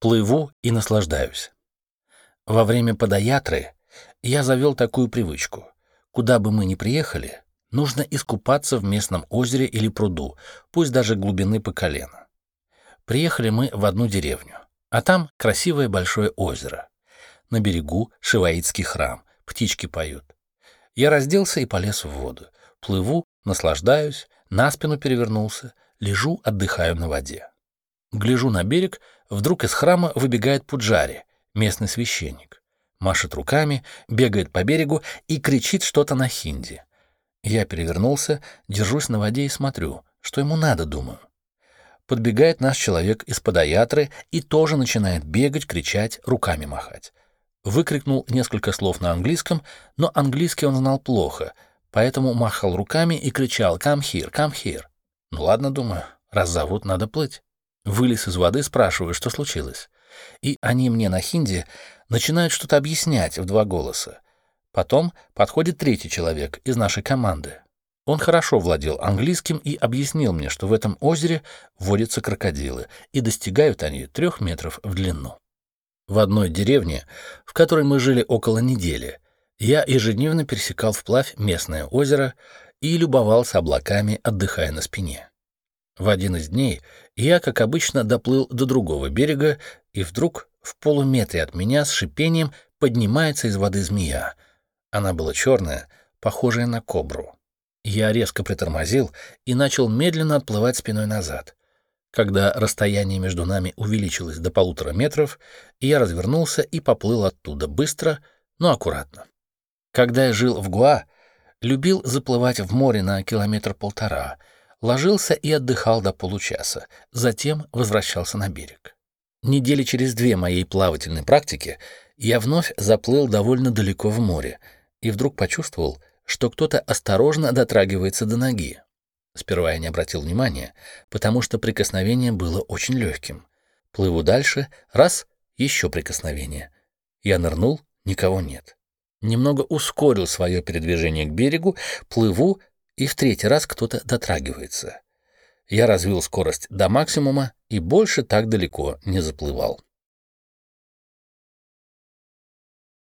Плыву и наслаждаюсь. Во время подаятры я завел такую привычку. Куда бы мы ни приехали, нужно искупаться в местном озере или пруду, пусть даже глубины по колено. Приехали мы в одну деревню, а там красивое большое озеро. На берегу шиваитский храм, птички поют. Я разделся и полез в воду. Плыву, наслаждаюсь, на спину перевернулся, лежу, отдыхаю на воде. Гляжу на берег, вдруг из храма выбегает Пуджари, местный священник. Машет руками, бегает по берегу и кричит что-то на хинди. Я перевернулся, держусь на воде и смотрю, что ему надо, думаю. Подбегает наш человек из подаятры и тоже начинает бегать, кричать, руками махать. Выкрикнул несколько слов на английском, но английский он знал плохо, поэтому махал руками и кричал «Come here, come here». Ну ладно, думаю, раз зовут, надо плыть. Вылез из воды, спрашиваю, что случилось. И они мне на хинди начинают что-то объяснять в два голоса. Потом подходит третий человек из нашей команды. Он хорошо владел английским и объяснил мне, что в этом озере водятся крокодилы, и достигают они трех метров в длину. В одной деревне, в которой мы жили около недели, я ежедневно пересекал вплавь местное озеро и любовался облаками, отдыхая на спине. В один из дней я, как обычно, доплыл до другого берега, и вдруг в полуметре от меня с шипением поднимается из воды змея. Она была черная, похожая на кобру. Я резко притормозил и начал медленно отплывать спиной назад. Когда расстояние между нами увеличилось до полутора метров, я развернулся и поплыл оттуда быстро, но аккуратно. Когда я жил в Гуа, любил заплывать в море на километр-полтора — ложился и отдыхал до получаса, затем возвращался на берег. Недели через две моей плавательной практики я вновь заплыл довольно далеко в море и вдруг почувствовал, что кто-то осторожно дотрагивается до ноги. Сперва я не обратил внимания, потому что прикосновение было очень легким. Плыву дальше, раз, еще прикосновение. Я нырнул, никого нет. Немного ускорил свое передвижение к берегу, плыву, и в третий раз кто-то дотрагивается. Я развил скорость до максимума и больше так далеко не заплывал.